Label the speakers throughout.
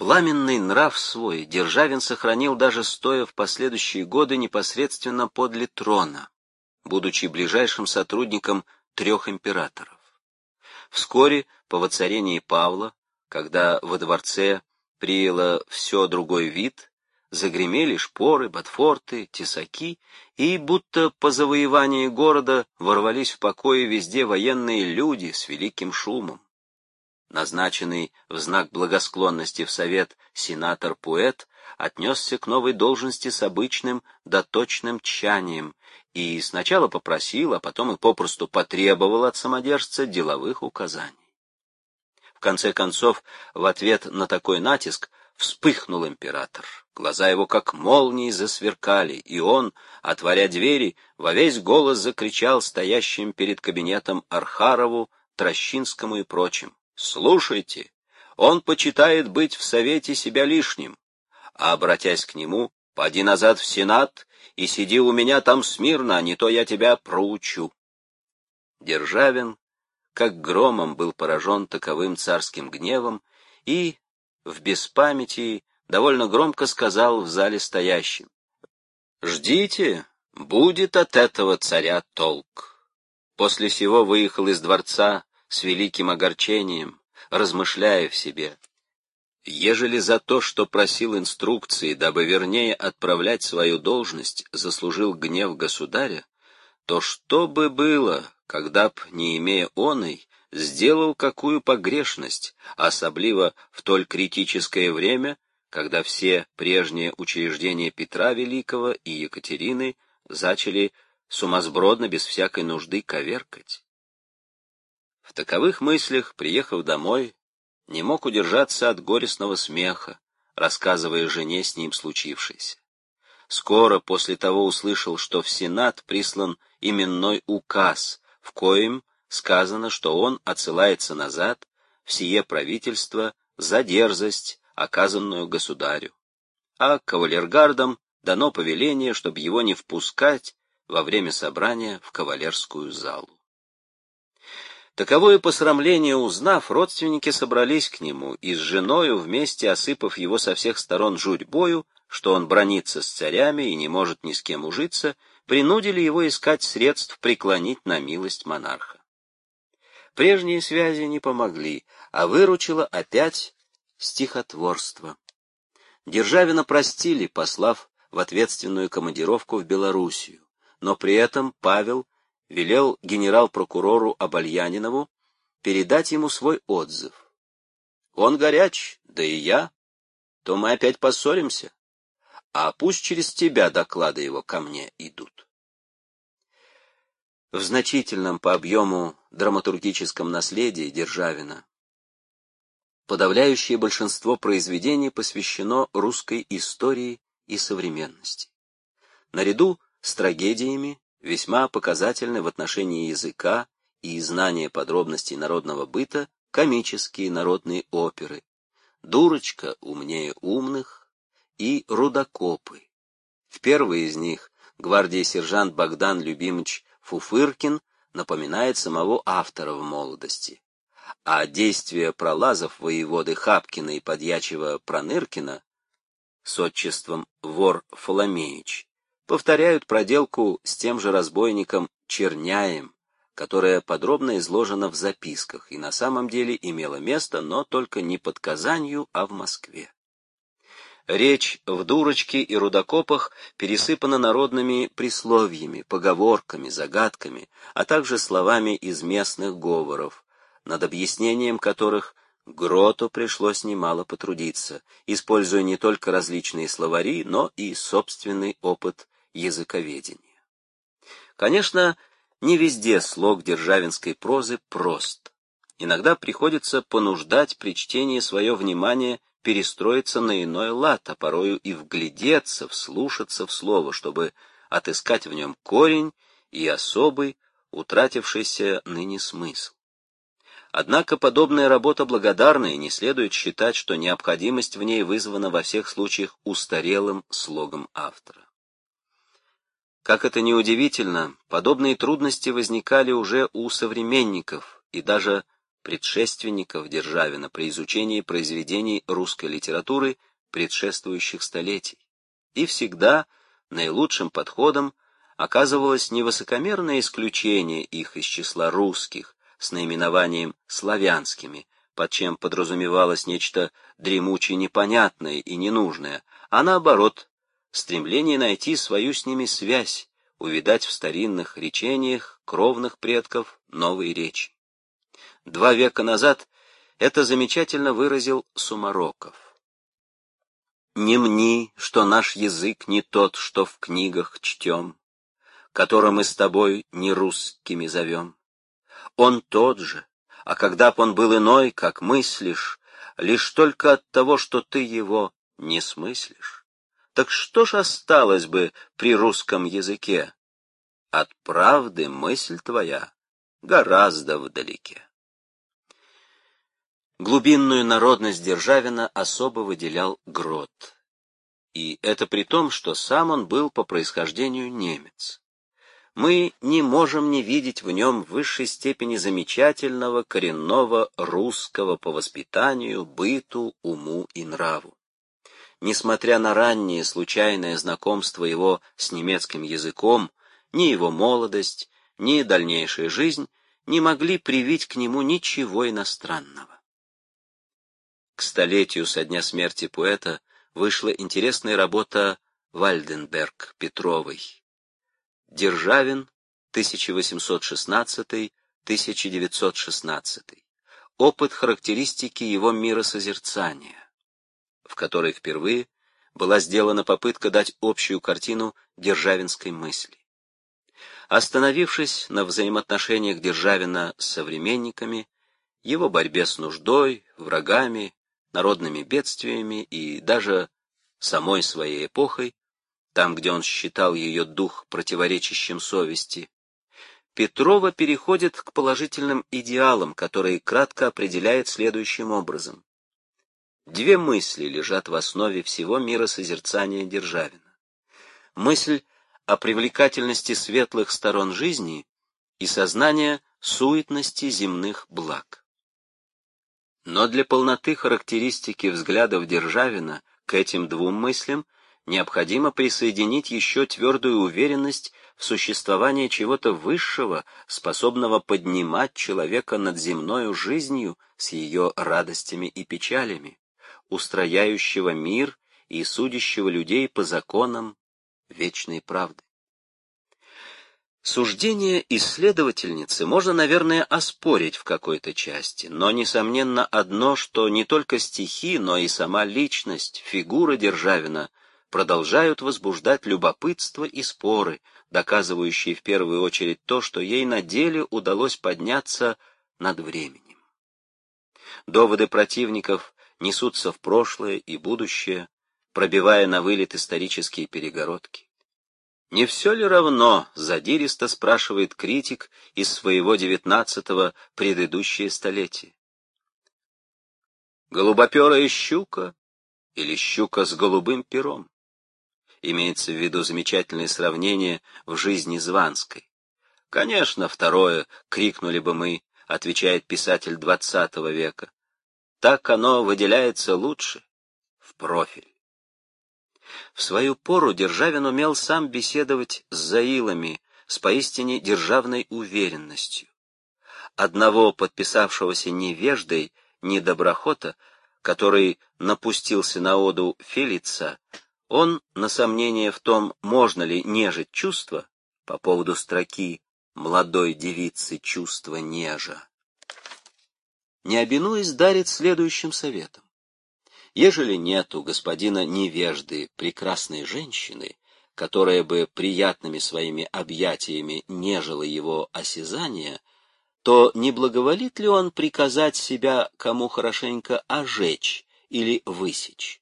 Speaker 1: Пламенный нрав свой Державин сохранил даже стоя в последующие годы непосредственно подле трона, будучи ближайшим сотрудником трех императоров. Вскоре по воцарении Павла, когда во дворце приело все другой вид, загремели шпоры, ботфорты, тесаки, и будто по завоевании города ворвались в покое везде военные люди с великим шумом назначенный в знак благосклонности в совет сенатор Пуэт, отнесся к новой должности с обычным доточным тщанием и сначала попросил, а потом и попросту потребовал от самодержца деловых указаний. В конце концов, в ответ на такой натиск вспыхнул император. Глаза его как молнии засверкали, и он, отворя двери, во весь голос закричал стоящим перед кабинетом Архарову, Трощинскому и прочим. Слушайте, он почитает быть в совете себя лишним, а, обратясь к нему, поди назад в Сенат и сиди у меня там смирно, а не то я тебя проучу. Державин, как громом, был поражен таковым царским гневом и, в беспамятии, довольно громко сказал в зале стоящим, «Ждите, будет от этого царя толк». После сего выехал из дворца с великим огорчением, размышляя в себе. Ежели за то, что просил инструкции, дабы вернее отправлять свою должность, заслужил гнев государя, то что бы было, когда б, не имея оной, сделал какую погрешность, особливо в толь критическое время, когда все прежние учреждения Петра Великого и Екатерины зачали сумасбродно без всякой нужды коверкать. В таковых мыслях, приехав домой, не мог удержаться от горестного смеха, рассказывая жене с ним случившееся. Скоро после того услышал, что в Сенат прислан именной указ, в коем сказано, что он отсылается назад в сие правительство за дерзость, оказанную государю. А кавалергардам дано повеление, чтобы его не впускать во время собрания в кавалерскую залу. Таковое посрамление узнав, родственники собрались к нему и с женою, вместе осыпав его со всех сторон журьбою, что он бронится с царями и не может ни с кем ужиться, принудили его искать средств преклонить на милость монарха. Прежние связи не помогли, а выручило опять стихотворство. Державина простили, послав в ответственную командировку в Белоруссию, но при этом Павел велел генерал-прокурору Обальянинову передать ему свой отзыв. Он горяч, да и я, то мы опять поссоримся, а пусть через тебя доклады его ко мне идут. В значительном по объему драматургическом наследии Державина подавляющее большинство произведений посвящено русской истории и современности. Наряду с трагедиями весьма показательны в отношении языка и знания подробностей народного быта комические народные оперы «Дурочка умнее умных» и «Рудокопы». В первой из них гвардии сержант Богдан Любимович Фуфыркин напоминает самого автора в молодости, а действия пролазов воеводы Хапкина и подьячего Проныркина с отчеством вор Фоломеич повторяют проделку с тем же разбойником Черняем, которая подробно изложена в записках и на самом деле имела место, но только не под Казанью, а в Москве. Речь в «Дурочке» и «Рудокопах» пересыпана народными присловиями, поговорками, загадками, а также словами из местных говоров, над объяснением которых Гроту пришлось немало потрудиться, используя не только различные словари, но и собственный опыт языковедения. Конечно, не везде слог державинской прозы прост. Иногда приходится понуждать при чтении свое внимание перестроиться на иной лад, а порою и вглядеться, вслушаться в слово, чтобы отыскать в нем корень и особый, утратившийся ныне смысл. Однако подобная работа благодарна, и не следует считать, что необходимость в ней вызвана во всех случаях устарелым слогом автора. Как это ни удивительно, подобные трудности возникали уже у современников и даже предшественников Державина при изучении произведений русской литературы предшествующих столетий. И всегда наилучшим подходом оказывалось не высокомерное исключение их из числа русских с наименованием славянскими, под чем подразумевалось нечто дремучее непонятное и ненужное, а наоборот, стремление найти свою с ними связь, увидать в старинных речениях кровных предков новые речи. Два века назад это замечательно выразил Сумароков. «Не мни, что наш язык не тот, что в книгах чтем, который мы с тобой не русскими зовем. Он тот же, а когда б он был иной, как мыслишь, лишь только от того, что ты его не смыслишь. Так что ж осталось бы при русском языке? От правды мысль твоя гораздо вдалеке. Глубинную народность Державина особо выделял Грот. И это при том, что сам он был по происхождению немец. Мы не можем не видеть в нем в высшей степени замечательного коренного русского по воспитанию, быту, уму и нраву. Несмотря на раннее случайное знакомство его с немецким языком, ни его молодость, ни дальнейшая жизнь не могли привить к нему ничего иностранного. К столетию со дня смерти поэта вышла интересная работа Вальденберг Петровой. Державин, 1816-1916. Опыт характеристики его миросозерцания, в которой впервые была сделана попытка дать общую картину державинской мысли. Остановившись на взаимоотношениях Державина с современниками, его борьбе с нуждой, врагами, народными бедствиями и даже самой своей эпохой, там, где он считал ее дух противоречащим совести, Петрова переходит к положительным идеалам, которые кратко определяет следующим образом. Две мысли лежат в основе всего мира созерцания Державина. Мысль о привлекательности светлых сторон жизни и сознание суетности земных благ. Но для полноты характеристики взглядов Державина к этим двум мыслям необходимо присоединить еще твердую уверенность в существовании чего-то высшего, способного поднимать человека над земною жизнью с ее радостями и печалями, устрояющего мир и судящего людей по законам вечной правды. Суждение исследовательницы можно, наверное, оспорить в какой-то части, но, несомненно, одно, что не только стихи, но и сама личность, фигура Державина продолжают возбуждать любопытство и споры, доказывающие в первую очередь то, что ей на деле удалось подняться над временем. Доводы противников несутся в прошлое и будущее, пробивая на вылет исторические перегородки. Не все ли равно, задиристо спрашивает критик из своего девятнадцатого предыдущее столетие? Голубоперая щука или щука с голубым пером? Имеется в виду замечательное сравнение в жизни Званской. Конечно, второе, крикнули бы мы, отвечает писатель двадцатого века. Так оно выделяется лучше, в профиль. В свою пору Державин умел сам беседовать с заилами, с поистине державной уверенностью. Одного подписавшегося невеждой, недоброхота, который напустился на оду Фелица, он на сомнение в том, можно ли нежить чувства, по поводу строки «молодой девицы чувства нежа», не обинуясь дарит следующим советом. Ежели нет у господина невежды прекрасной женщины, которая бы приятными своими объятиями нежила его осязание, то не благоволит ли он приказать себя кому хорошенько ожечь или высечь?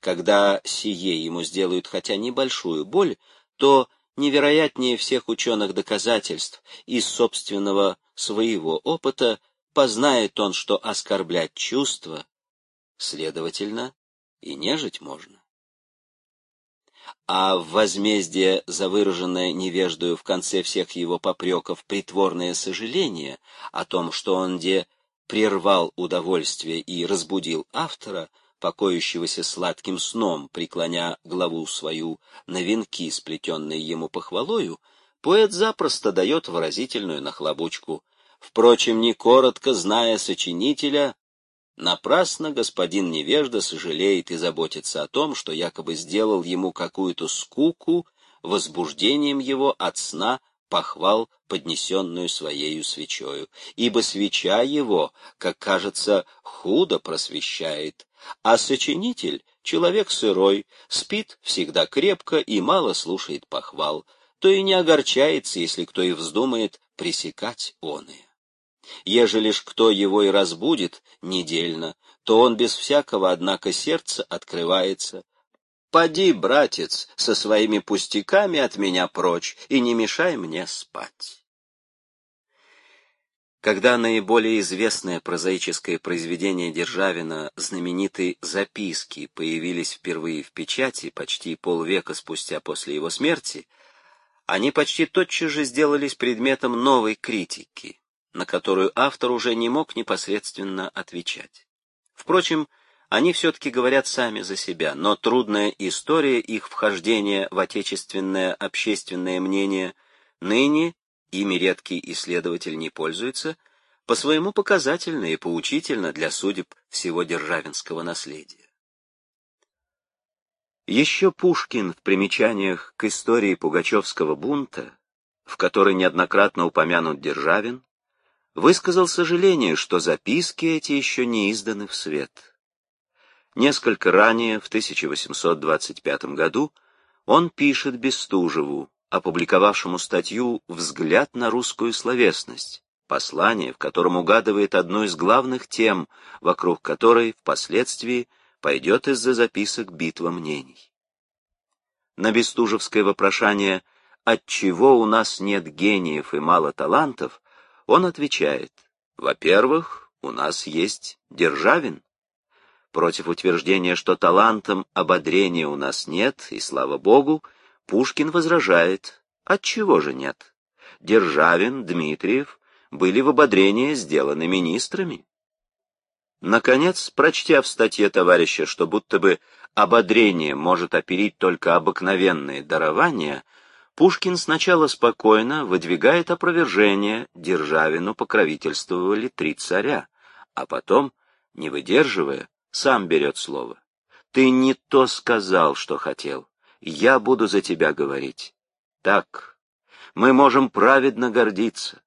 Speaker 1: Когда сие ему сделают хотя небольшую боль, то невероятнее всех ученых доказательств из собственного своего опыта познает он, что оскорблять чувства Следовательно, и нежить можно. А в возмездие за выраженное невеждою в конце всех его попреков притворное сожаление о том, что он где прервал удовольствие и разбудил автора, покоящегося сладким сном, преклоня главу свою на венки, сплетенные ему похвалою, поэт запросто дает выразительную нахлобучку. Впрочем, не коротко зная сочинителя, напрасно господин невежда сожалеет и заботится о том, что якобы сделал ему какую-то скуку, возбуждением его от сна похвал, поднесенную своею свечою, ибо свеча его, как кажется, худо просвещает, а сочинитель — человек сырой, спит всегда крепко и мало слушает похвал, то и не огорчается, если кто и вздумает пресекать оные. Ежели ж кто его и разбудит недельно, то он без всякого, однако, сердца открывается. Поди, братец, со своими пустяками от меня прочь и не мешай мне спать. Когда наиболее известное прозаическое произведение Державина, знаменитые «Записки», появились впервые в печати почти полвека спустя после его смерти, они почти тотчас же сделались предметом новой критики, на которую автор уже не мог непосредственно отвечать. Впрочем, они все-таки говорят сами за себя, но трудная история их вхождения в отечественное общественное мнение ныне ими редкий исследователь не пользуется, по-своему показательно и поучительно для судеб всего державинского наследия. Еще Пушкин в примечаниях к истории Пугачевского бунта, в которой неоднократно упомянут Державин, высказал сожаление, что записки эти еще не изданы в свет. Несколько ранее, в 1825 году, он пишет Бестужеву, опубликовавшему статью «Взгляд на русскую словесность», послание, в котором угадывает одну из главных тем, вокруг которой впоследствии пойдет из-за записок битва мнений. На Бестужевское вопрошание «Отчего у нас нет гениев и мало талантов?» Он отвечает «Во-первых, у нас есть Державин». Против утверждения, что талантом ободрения у нас нет, и слава богу, Пушкин возражает «Отчего же нет?» Державин, Дмитриев были в ободрение сделаны министрами. Наконец, прочтя в статье товарища, что будто бы ободрение может оперить только обыкновенные дарования, Пушкин сначала спокойно выдвигает опровержение, Державину покровительствовали три царя, а потом, не выдерживая, сам берет слово. «Ты не то сказал, что хотел. Я буду за тебя говорить. Так, мы можем праведно гордиться.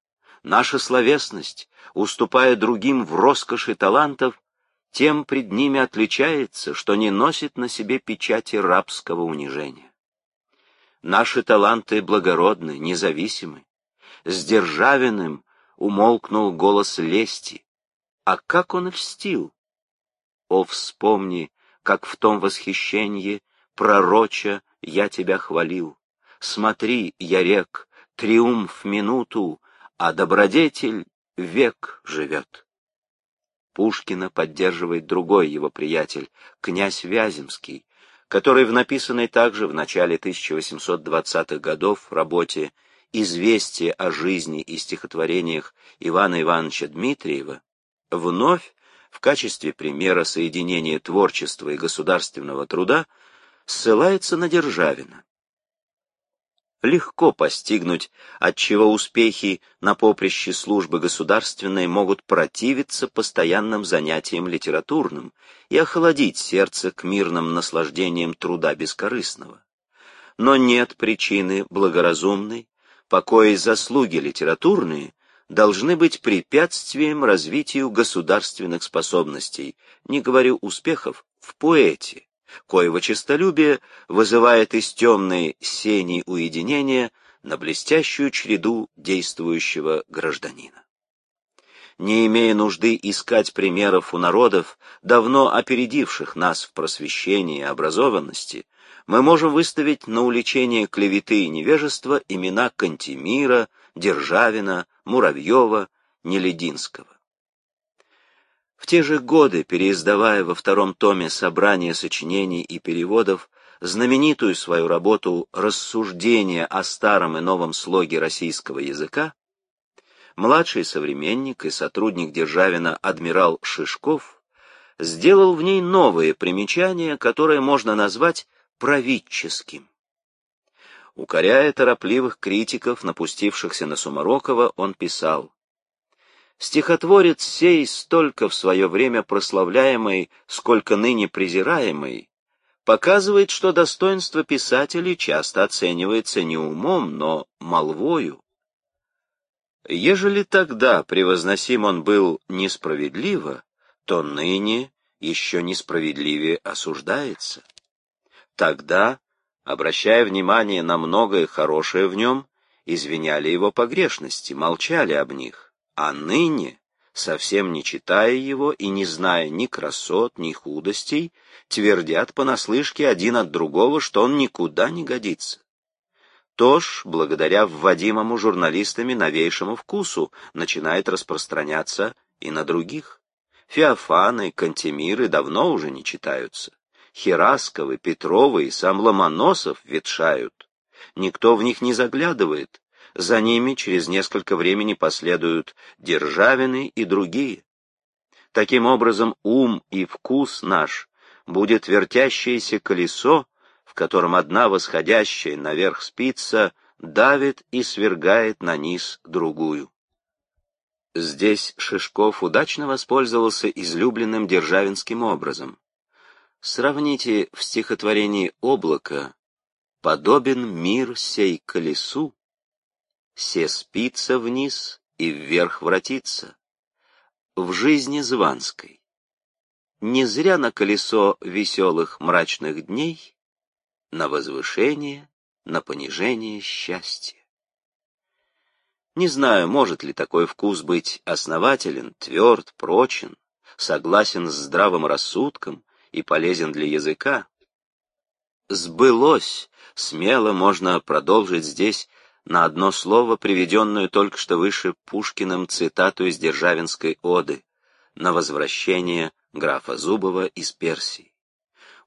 Speaker 1: Наша словесность, уступая другим в роскоши талантов, тем пред ними отличается, что не носит на себе печати рабского унижения. Наши таланты благородны, независимы. С Державиным умолкнул голос лести. А как он льстил! О, вспомни, как в том восхищении пророча я тебя хвалил. Смотри, я рек, триумф минуту, а добродетель век живет. Пушкина поддерживает другой его приятель, князь Вяземский, который в написанной также в начале 1820-х годов работе «Известие о жизни и стихотворениях Ивана Ивановича Дмитриева» вновь в качестве примера соединения творчества и государственного труда ссылается на Державина легко постигнуть, отчего успехи на поприще службы государственной могут противиться постоянным занятиям литературным и охладить сердце к мирным наслаждениям труда бескорыстного. Но нет причины благоразумной, покоя заслуги литературные должны быть препятствием развитию государственных способностей, не говорю успехов, в поэте, коего честолюбие вызывает из темной сени уединения на блестящую череду действующего гражданина. Не имея нужды искать примеров у народов, давно опередивших нас в просвещении и образованности, мы можем выставить на уличение клеветы и невежества имена Кантемира, Державина, Муравьева, Нелединского. В те же годы, переиздавая во втором томе собрание сочинений и переводов, знаменитую свою работу «Рассуждение о старом и новом слоге российского языка», Младший современник и сотрудник Державина адмирал Шишков сделал в ней новое примечание, которое можно назвать правительским. Укоряя торопливых критиков, напустившихся на Сумарокова, он писал «Стихотворец сей, столько в свое время прославляемый, сколько ныне презираемый, показывает, что достоинство писателей часто оценивается не умом, но молвою. Ежели тогда превозносим он был несправедливо, то ныне еще несправедливее осуждается. Тогда, обращая внимание на многое хорошее в нем, извиняли его погрешности, молчали об них, а ныне, совсем не читая его и не зная ни красот, ни худостей, твердят понаслышке один от другого, что он никуда не годится. То ж, благодаря вводимому журналистами новейшему вкусу, начинает распространяться и на других. Феофаны, Кантемиры давно уже не читаются. Херасковы, Петровы и сам Ломоносов ветшают. Никто в них не заглядывает. За ними через несколько времени последуют Державины и другие. Таким образом, ум и вкус наш будет вертящееся колесо, в котором одна восходящая наверх спица давит и свергает на низ другую. Здесь Шишков удачно воспользовался излюбленным державинским образом. Сравните в стихотворении «Облако» «Подобен мир сей колесу, се спица вниз и вверх вратится» в жизни Званской. Не зря на колесо веселых мрачных дней на возвышение, на понижение счастья. Не знаю, может ли такой вкус быть основателен, тверд, прочен, согласен с здравым рассудком и полезен для языка. «Сбылось» смело можно продолжить здесь на одно слово, приведенную только что выше Пушкиным цитату из Державинской оды на возвращение графа Зубова из Персии.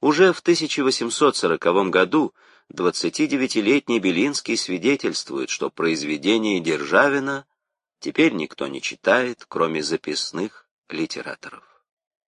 Speaker 1: Уже в 1840 году 29-летний Белинский свидетельствует, что произведение Державина теперь никто не читает, кроме записных литераторов.